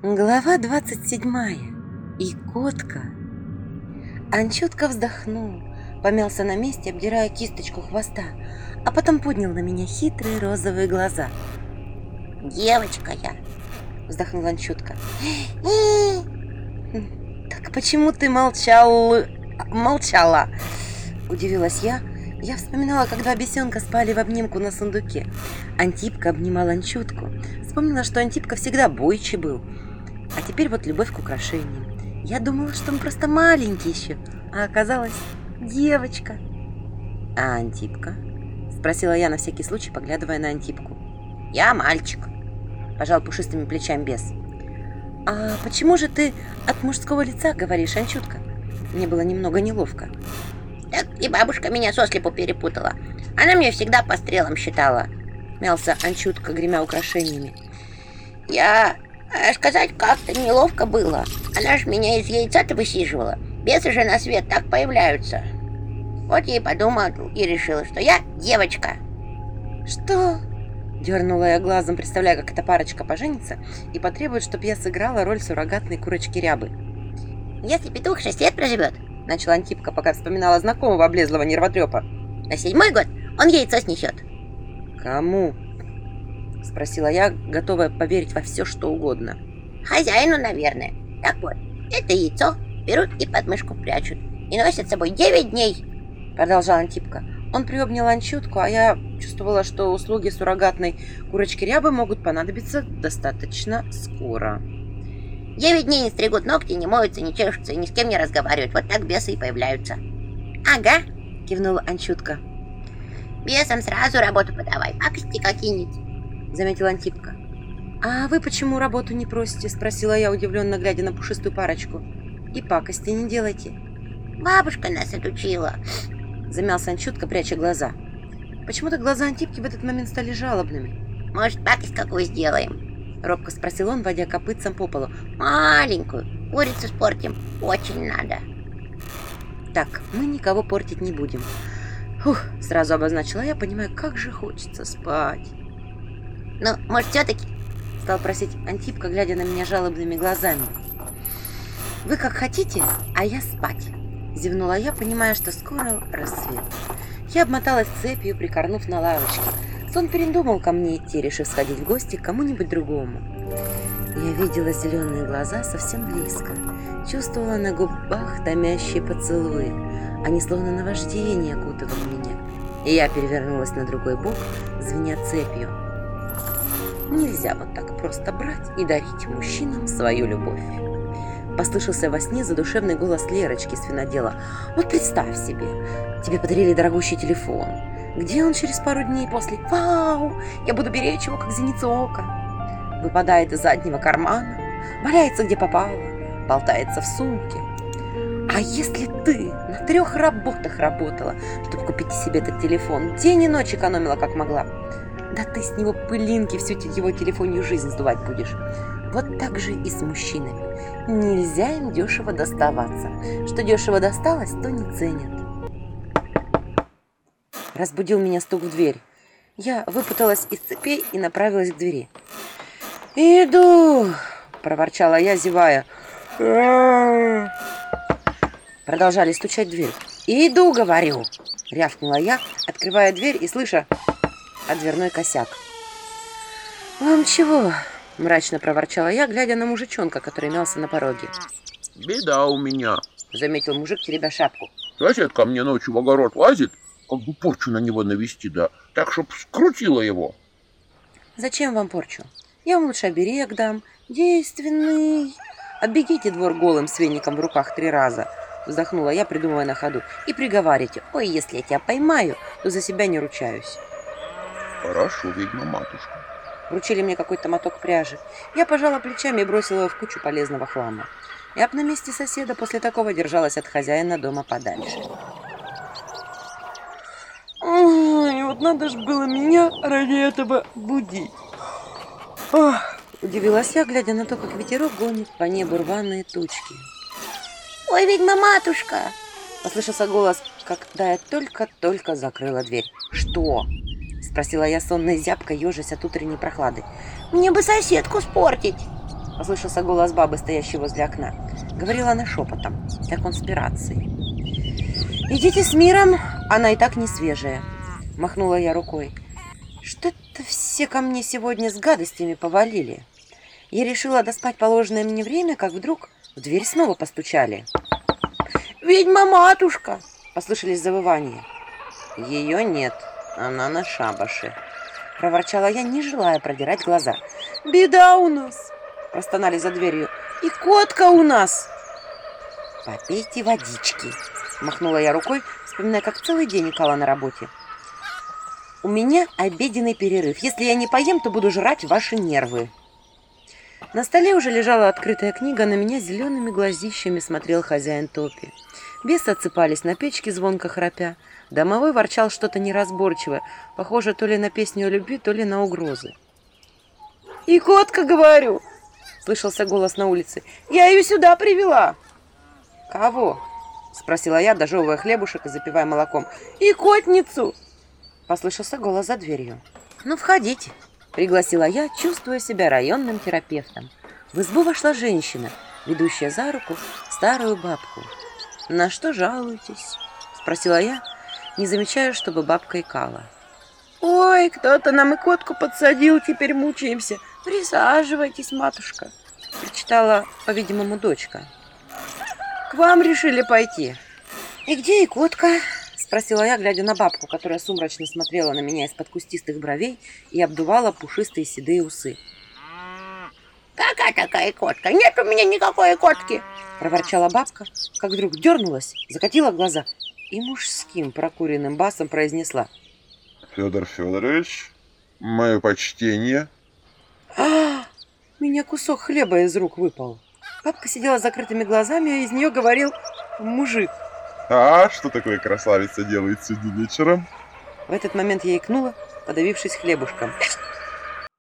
Глава 27. И котка. Анчутка вздохнул, помялся на месте, обдирая кисточку хвоста, а потом поднял на меня хитрые розовые глаза. Девочка я. Вздохнул Анчутка. Так почему ты молчал... молчала? Удивилась я. Я вспоминала, как два бесенка спали в обнимку на сундуке. Антипка обнимал Анчутку. Вспомнила, что Антипка всегда бойче был. А теперь вот любовь к украшениям. Я думала, что он просто маленький еще, а оказалась девочка. А Антипка? Спросила я на всякий случай, поглядывая на Антипку. Я мальчик. Пожал пушистыми плечами бес. А почему же ты от мужского лица говоришь, Анчутка? Мне было немного неловко. Так и бабушка меня сослепу перепутала. Она мне всегда по стрелам считала. Мялся Анчутка, гремя украшениями. Я... а сказать как-то неловко было. Она ж меня из яйца-то высиживала. Бесы же на свет так появляются. Вот я и подумала и решила, что я девочка. Что? Дернула я глазом, представляя, как эта парочка поженится и потребует, чтобы я сыграла роль суррогатной курочки-рябы. Если петух шесть лет проживет, начала Антипка, пока вспоминала знакомого облезлого нервотрепа. На седьмой год он яйцо снесет. Кому? Спросила я, готовая поверить во все, что угодно. Хозяину, наверное. Так вот, это яйцо берут и под мышку прячут. И носят с собой девять дней. Продолжал Антипка. Он приобнял Анчутку, а я чувствовала, что услуги суррогатной курочки-рябы могут понадобиться достаточно скоро. Девять дней не стригут ногти, не моются, не чешутся и ни с кем не разговаривают. Вот так бесы и появляются. Ага, кивнула Анчутка. Бесам сразу работу подавай, пакости какие-нибудь, заметила Антипка. А вы почему работу не просите? Спросила я, удивленно глядя на пушистую парочку. И пакости не делайте. Бабушка нас отучила. Замялся Анчутка, пряча глаза. Почему-то глаза Антипки в этот момент стали жалобными. Может, пакость какую сделаем? Робко спросил он, водя копытцем по полу. Маленькую. Курицу спортим. Очень надо. Так, мы никого портить не будем. Фух, сразу обозначила я, понимая, как же хочется спать. Ну, может, все-таки? Стал просить Антипка, глядя на меня жалобными глазами. Вы как хотите, а я спать. Зевнула я, понимая, что скоро рассвет. Я обмоталась цепью, прикорнув на лавочке. Сон передумал ко мне идти, решив сходить в гости к кому-нибудь другому. Я видела зеленые глаза совсем близко, чувствовала на губах томящие поцелуи. Они словно наваждение окутывали меня. И я перевернулась на другой бок, звеня цепью. Нельзя вот так просто брать и дарить мужчинам свою любовь. Послышался во сне задушевный голос Лерочки с винодела. Вот представь себе, тебе подарили дорогущий телефон. Где он через пару дней после? Вау! Я буду беречь его, как зеницу ока. Выпадает из заднего кармана, валяется где попало, болтается в сумке. А если ты на трех работах работала, чтобы купить себе этот телефон, день и ночь экономила, как могла, да ты с него пылинки всю его телефонную жизнь сдувать будешь. Вот так же и с мужчинами. Нельзя им дешево доставаться. Что дешево досталось, то не ценят. Разбудил меня стук в дверь. Я выпуталась из цепей и направилась к двери. «Иду!» – проворчала я, зевая. Продолжали стучать в дверь. «Иду, говорю!» – рявкнула я, открывая дверь и слыша а дверной косяк. «Вам чего?» – мрачно проворчала я, глядя на мужичонка, который мялся на пороге. «Беда у меня», – заметил мужик, теребя шапку. «Сосед ко мне ночью в огород лазит, как бы порчу на него навести, да, так, чтоб скрутило его». «Зачем вам порчу? Я вам лучше оберег дам, действенный. Оббегите двор голым с веником в руках три раза». Вздохнула я, придумывая на ходу. «И приговаривайте, ой, если я тебя поймаю, то за себя не ручаюсь». Хорошо, ведьма-матушка. Вручили мне какой-то моток пряжи. Я пожала плечами и бросила его в кучу полезного хлама. Я бы на месте соседа после такого держалась от хозяина дома подальше. Ой, вот надо же было меня ради этого будить. Ох, удивилась я, глядя на то, как ветерок гонит по небу рваные тучки. Ой, ведьма-матушка! Послышался голос, когда я только-только закрыла дверь. Что? Спросила я сонной зябкой, ежась от утренней прохлады. Мне бы соседку спортить. Послышался голос бабы, стоящей возле окна. Говорила она шепотом, как конспирации. «Идите с миром, она и так не свежая», — махнула я рукой. «Что-то все ко мне сегодня с гадостями повалили». Я решила доспать положенное мне время, как вдруг в дверь снова постучали. «Ведьма-матушка!» — послышались завывания. «Ее нет, она на шабаше», — проворчала я, не желая продирать глаза. «Беда у нас!» — простонали за дверью. «И котка у нас!» «Попейте водички!» — махнула я рукой, вспоминая, как целый день икала на работе. «У меня обеденный перерыв. Если я не поем, то буду жрать ваши нервы». На столе уже лежала открытая книга, на меня зелеными глазищами смотрел хозяин топи. Бесы отсыпались на печке, звонко храпя. Домовой ворчал что-то неразборчивое, похоже то ли на песню о любви, то ли на угрозы. «И котка, говорю!» — слышался голос на улице. «Я ее сюда привела!» «Кого?» — спросила я, дожевывая хлебушек и запивая молоком. «И котницу!» — послышался голос за дверью. «Ну, входите!» Пригласила я, чувствуя себя районным терапевтом. В избу вошла женщина, ведущая за руку старую бабку. «На что жалуетесь?» – спросила я, не замечая, чтобы бабка икала. «Ой, кто-то нам и котку подсадил, теперь мучаемся. Присаживайтесь, матушка», – прочитала, по-видимому, дочка. «К вам решили пойти». «И где и котка?» Спросила я, глядя на бабку, которая сумрачно смотрела на меня из-под кустистых бровей и обдувала пушистые седые усы. Какая такая котка? Нет у меня никакой котки. Проворчала бабка, как вдруг дернулась, закатила глаза и мужским прокуренным басом произнесла. Федор Федорович, мое почтение. А, меня кусок хлеба из рук выпал. Бабка сидела с закрытыми глазами, а из нее говорил мужик. А что такое красавица делает сегодня вечером? В этот момент я икнула, подавившись хлебушком.